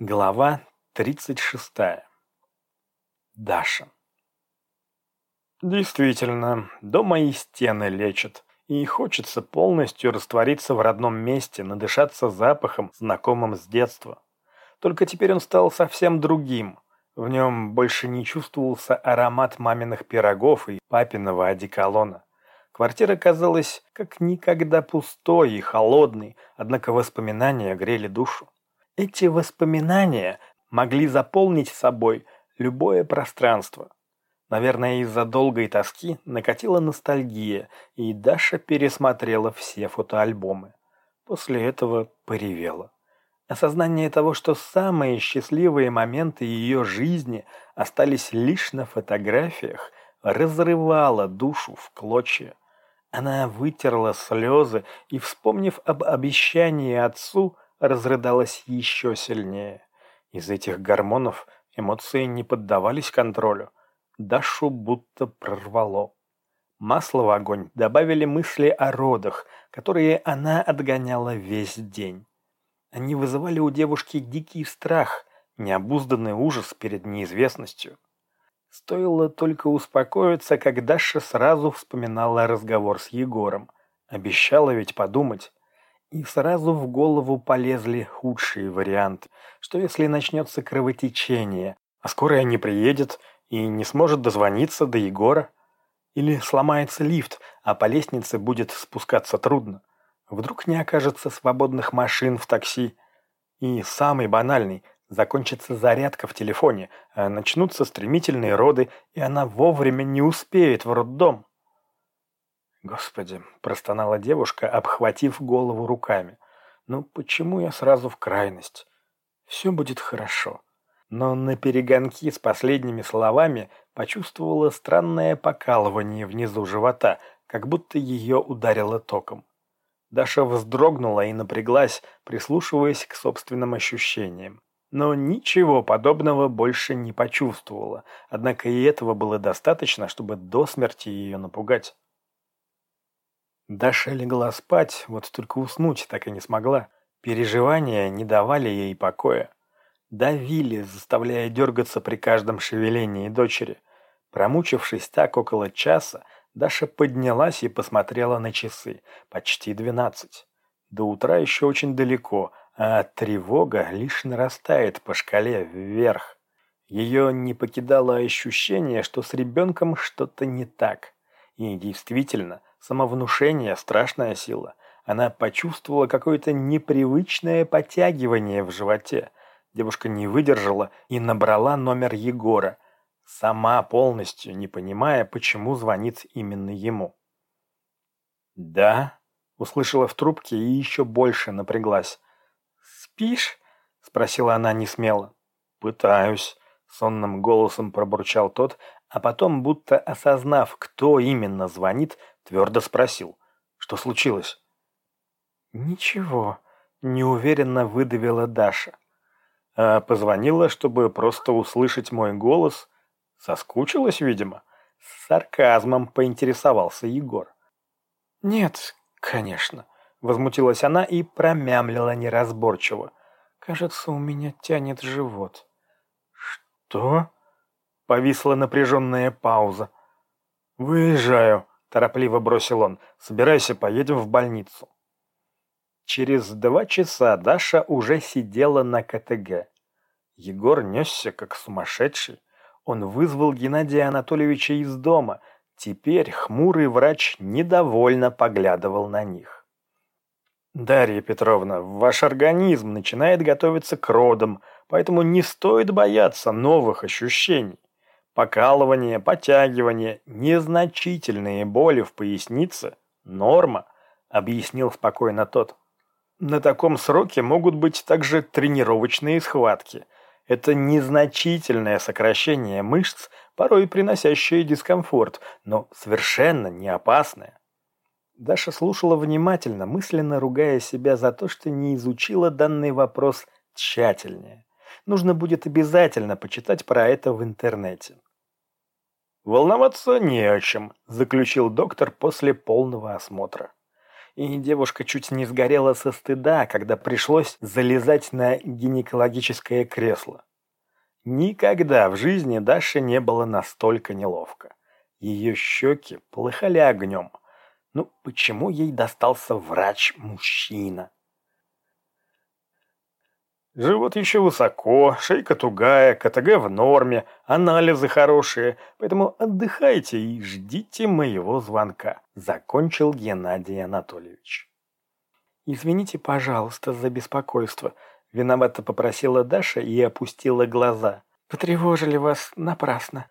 Глава 36. Даша. Действительно, дома и стены лечат, и хочется полностью раствориться в родном месте, надышаться запахом, знакомым с детства. Только теперь он стал совсем другим. В нем больше не чувствовался аромат маминых пирогов и папиного одеколона. Квартира казалась как никогда пустой и холодной, однако воспоминания грели душу. Эти воспоминания могли заполнить собой любое пространство. Наверное, из-за долгой тоски накатила ностальгия, и Даша пересмотрела все фотоальбомы. После этого поревела. Осознание того, что самые счастливые моменты ее жизни остались лишь на фотографиях, разрывало душу в клочья. Она вытерла слезы и, вспомнив об обещании отцу, разрыдалась еще сильнее. Из этих гормонов эмоции не поддавались контролю. Дашу будто прорвало. Масло в огонь добавили мысли о родах, которые она отгоняла весь день. Они вызывали у девушки дикий страх, необузданный ужас перед неизвестностью. Стоило только успокоиться, как Даша сразу вспоминала разговор с Егором. Обещала ведь подумать. И сразу в голову полезли худшие варианты, что если начнется кровотечение, а скорая не приедет и не сможет дозвониться до Егора? Или сломается лифт, а по лестнице будет спускаться трудно? Вдруг не окажется свободных машин в такси? И самый банальный, закончится зарядка в телефоне, а начнутся стремительные роды, и она вовремя не успеет в роддом. «Господи!» – простонала девушка, обхватив голову руками. «Ну почему я сразу в крайность? Все будет хорошо». Но на перегонки с последними словами почувствовала странное покалывание внизу живота, как будто ее ударило током. Даша вздрогнула и напряглась, прислушиваясь к собственным ощущениям. Но ничего подобного больше не почувствовала, однако и этого было достаточно, чтобы до смерти ее напугать. Даша легла спать, вот только уснуть так и не смогла. Переживания не давали ей покоя. Давили, заставляя дергаться при каждом шевелении дочери. Промучившись так около часа, Даша поднялась и посмотрела на часы. Почти двенадцать. До утра еще очень далеко, а тревога лишь нарастает по шкале вверх. Ее не покидало ощущение, что с ребенком что-то не так. И действительно, Самовнушение – страшная сила. Она почувствовала какое-то непривычное подтягивание в животе. Девушка не выдержала и набрала номер Егора, сама полностью не понимая, почему звонит именно ему. «Да?» – услышала в трубке и еще больше напряглась. «Спишь?» – спросила она несмело. «Пытаюсь», – сонным голосом пробурчал тот, а потом, будто осознав, кто именно звонит, Твердо спросил. Что случилось? Ничего, неуверенно выдавила Даша. А позвонила, чтобы просто услышать мой голос. Соскучилась, видимо. С сарказмом поинтересовался Егор. Нет, конечно, возмутилась она и промямлила неразборчиво. Кажется, у меня тянет живот. Что? Повисла напряженная пауза. Выезжаю, торопливо бросил он. «Собирайся, поедем в больницу». Через два часа Даша уже сидела на КТГ. Егор несся как сумасшедший. Он вызвал Геннадия Анатольевича из дома. Теперь хмурый врач недовольно поглядывал на них. «Дарья Петровна, ваш организм начинает готовиться к родам, поэтому не стоит бояться новых ощущений. Покалывание, подтягивание, незначительные боли в пояснице – норма, объяснил спокойно тот. На таком сроке могут быть также тренировочные схватки. Это незначительное сокращение мышц, порой приносящее дискомфорт, но совершенно не опасное. Даша слушала внимательно, мысленно ругая себя за то, что не изучила данный вопрос тщательнее. Нужно будет обязательно почитать про это в интернете. «Волноваться не о чем», – заключил доктор после полного осмотра. и девушка чуть не сгорела со стыда, когда пришлось залезать на гинекологическое кресло. Никогда в жизни Даше не было настолько неловко. Ее щеки полыхали огнем. Ну, почему ей достался врач-мужчина? Живот еще высоко, шейка тугая, КТГ в норме, анализы хорошие, поэтому отдыхайте и ждите моего звонка», — закончил Геннадий Анатольевич. «Извините, пожалуйста, за беспокойство», — виновато попросила Даша и опустила глаза. «Потревожили вас напрасно».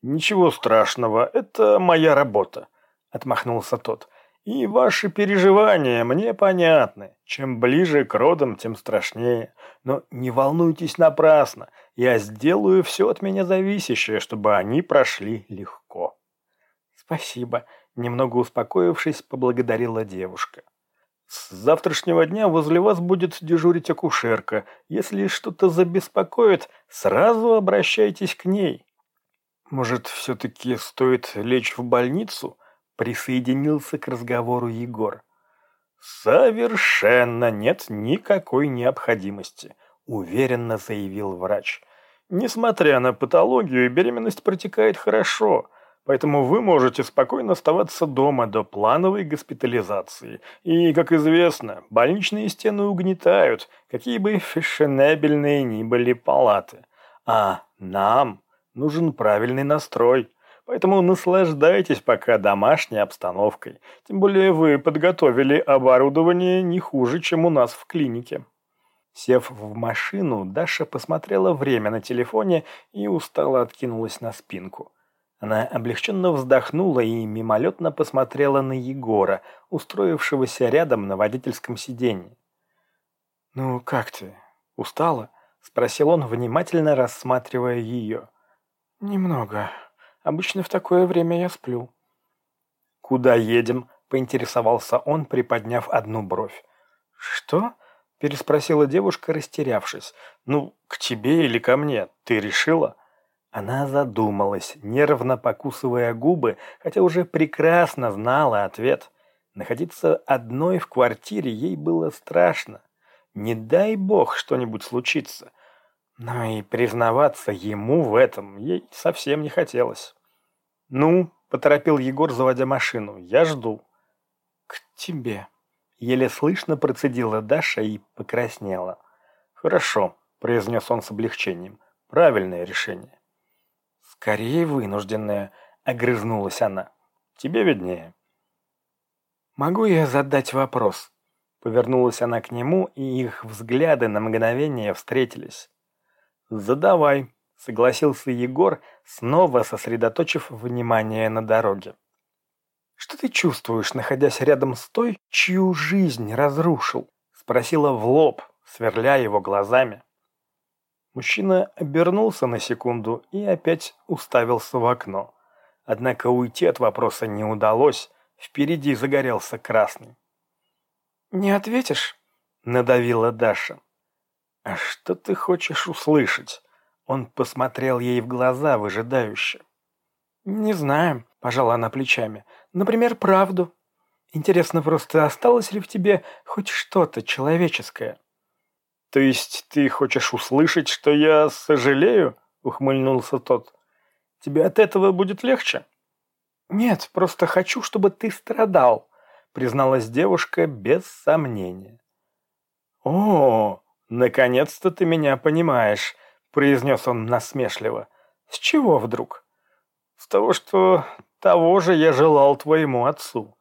«Ничего страшного, это моя работа», — отмахнулся тот. И ваши переживания мне понятны. Чем ближе к родам, тем страшнее. Но не волнуйтесь напрасно. Я сделаю все от меня зависящее, чтобы они прошли легко. Спасибо. Немного успокоившись, поблагодарила девушка. С завтрашнего дня возле вас будет дежурить акушерка. Если что-то забеспокоит, сразу обращайтесь к ней. Может, все-таки стоит лечь в больницу? Присоединился к разговору Егор. «Совершенно нет никакой необходимости», – уверенно заявил врач. «Несмотря на патологию, беременность протекает хорошо, поэтому вы можете спокойно оставаться дома до плановой госпитализации. И, как известно, больничные стены угнетают, какие бы фешенебельные ни были палаты. А нам нужен правильный настрой». Поэтому наслаждайтесь пока домашней обстановкой. Тем более вы подготовили оборудование не хуже, чем у нас в клинике. Сев в машину, Даша посмотрела время на телефоне и устало откинулась на спинку. Она облегченно вздохнула и мимолетно посмотрела на Егора, устроившегося рядом на водительском сиденье. «Ну, как ты? Устала?» – спросил он, внимательно рассматривая ее. «Немного», Обычно в такое время я сплю». «Куда едем?» – поинтересовался он, приподняв одну бровь. «Что?» – переспросила девушка, растерявшись. «Ну, к тебе или ко мне? Ты решила?» Она задумалась, нервно покусывая губы, хотя уже прекрасно знала ответ. Находиться одной в квартире ей было страшно. Не дай бог что-нибудь случится – но и признаваться ему в этом ей совсем не хотелось. «Ну», — поторопил Егор, заводя машину, — «я жду». «К тебе», — еле слышно процедила Даша и покраснела. «Хорошо», — произнес он с облегчением, — «правильное решение». «Скорее вынужденное», — огрызнулась она. «Тебе виднее». «Могу я задать вопрос?» Повернулась она к нему, и их взгляды на мгновение встретились. «Задавай», — согласился Егор, снова сосредоточив внимание на дороге. «Что ты чувствуешь, находясь рядом с той, чью жизнь разрушил?» — спросила в лоб, сверля его глазами. Мужчина обернулся на секунду и опять уставился в окно. Однако уйти от вопроса не удалось, впереди загорелся красный. «Не ответишь?» — надавила Даша. «А что ты хочешь услышать?» Он посмотрел ей в глаза выжидающе. «Не знаю», – пожала она плечами. «Например, правду. Интересно просто, осталось ли в тебе хоть что-то человеческое?» «То есть ты хочешь услышать, что я сожалею?» – ухмыльнулся тот. «Тебе от этого будет легче?» «Нет, просто хочу, чтобы ты страдал», – призналась девушка без сомнения. «О, «Наконец-то ты меня понимаешь», — произнес он насмешливо. «С чего вдруг?» «С того, что того же я желал твоему отцу.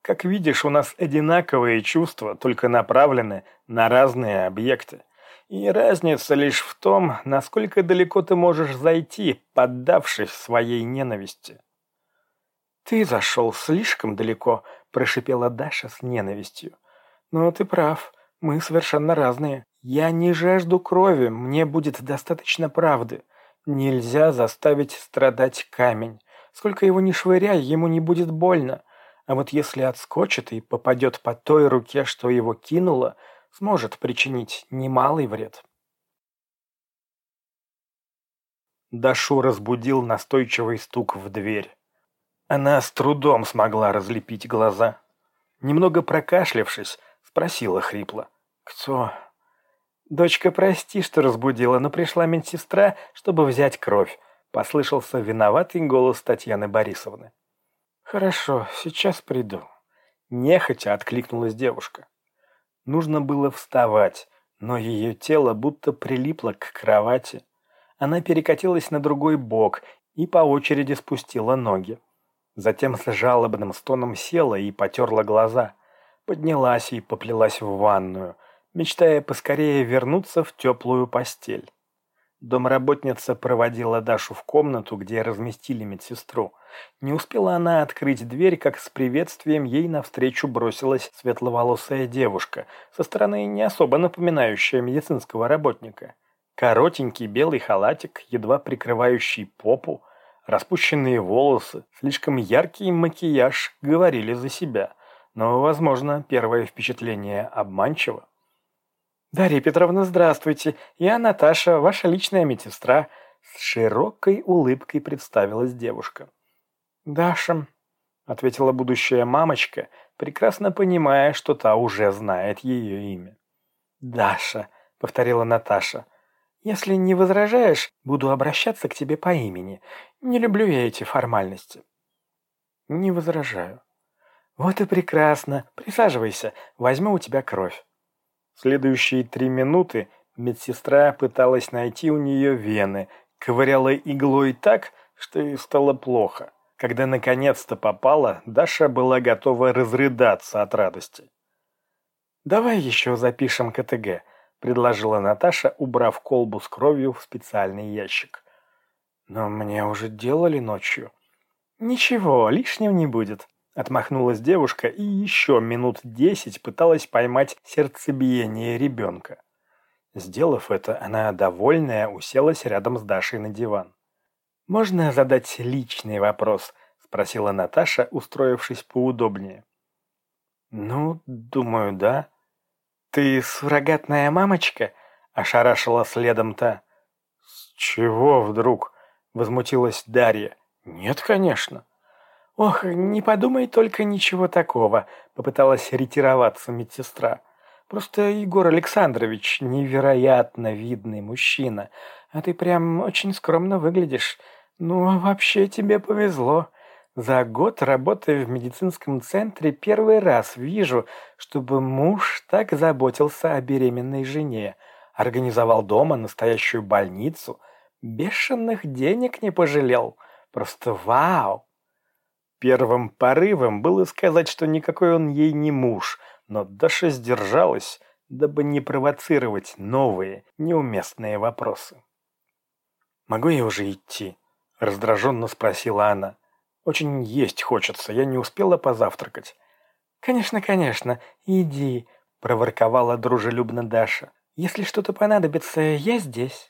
Как видишь, у нас одинаковые чувства, только направлены на разные объекты. И разница лишь в том, насколько далеко ты можешь зайти, поддавшись своей ненависти». «Ты зашел слишком далеко», – прошипела Даша с ненавистью. «Но ты прав, мы совершенно разные». «Я не жажду крови, мне будет достаточно правды. Нельзя заставить страдать камень. Сколько его ни швыряй, ему не будет больно. А вот если отскочит и попадет по той руке, что его кинуло, сможет причинить немалый вред». Дашу разбудил настойчивый стук в дверь. Она с трудом смогла разлепить глаза. Немного прокашлявшись, спросила хрипло. «Кто?» «Дочка, прости, что разбудила, но пришла медсестра, чтобы взять кровь», — послышался виноватый голос Татьяны Борисовны. «Хорошо, сейчас приду». Нехотя откликнулась девушка. Нужно было вставать, но ее тело будто прилипло к кровати. Она перекатилась на другой бок и по очереди спустила ноги. Затем с жалобным стоном села и потерла глаза. Поднялась и поплелась в ванную, мечтая поскорее вернуться в теплую постель. Домработница проводила Дашу в комнату, где разместили медсестру. Не успела она открыть дверь, как с приветствием ей навстречу бросилась светловолосая девушка, со стороны не особо напоминающая медицинского работника. Коротенький белый халатик, едва прикрывающий попу, распущенные волосы, слишком яркий макияж говорили за себя. Но, возможно, первое впечатление обманчиво. «Дарья Петровна, здравствуйте. Я Наташа, ваша личная медсестра». С широкой улыбкой представилась девушка. «Даша», — ответила будущая мамочка, прекрасно понимая, что та уже знает ее имя. «Даша», — повторила Наташа, — «если не возражаешь, буду обращаться к тебе по имени. Не люблю я эти формальности». «Не возражаю». «Вот и прекрасно. Присаживайся, возьму у тебя кровь». Следующие три минуты медсестра пыталась найти у нее вены, ковыряла иглой так, что ей стало плохо. Когда наконец-то попала, Даша была готова разрыдаться от радости. «Давай еще запишем КТГ», — предложила Наташа, убрав колбу с кровью в специальный ящик. «Но мне уже делали ночью». «Ничего, лишним не будет», Отмахнулась девушка и еще минут десять пыталась поймать сердцебиение ребенка. Сделав это, она, довольная, уселась рядом с Дашей на диван. «Можно задать личный вопрос?» – спросила Наташа, устроившись поудобнее. «Ну, думаю, да». «Ты суррогатная мамочка?» – ошарашила следом та. «С чего вдруг?» – возмутилась Дарья. «Нет, конечно». «Ох, не подумай только ничего такого», — попыталась ретироваться медсестра. «Просто Егор Александрович невероятно видный мужчина, а ты прям очень скромно выглядишь. Ну, а вообще тебе повезло. За год, работая в медицинском центре, первый раз вижу, чтобы муж так заботился о беременной жене, организовал дома настоящую больницу, бешеных денег не пожалел. Просто вау!» Первым порывом было сказать, что никакой он ей не муж, но Даша сдержалась, дабы не провоцировать новые, неуместные вопросы. «Могу я уже идти?» – раздраженно спросила она. «Очень есть хочется, я не успела позавтракать». «Конечно, конечно, иди», – проворковала дружелюбно Даша. «Если что-то понадобится, я здесь».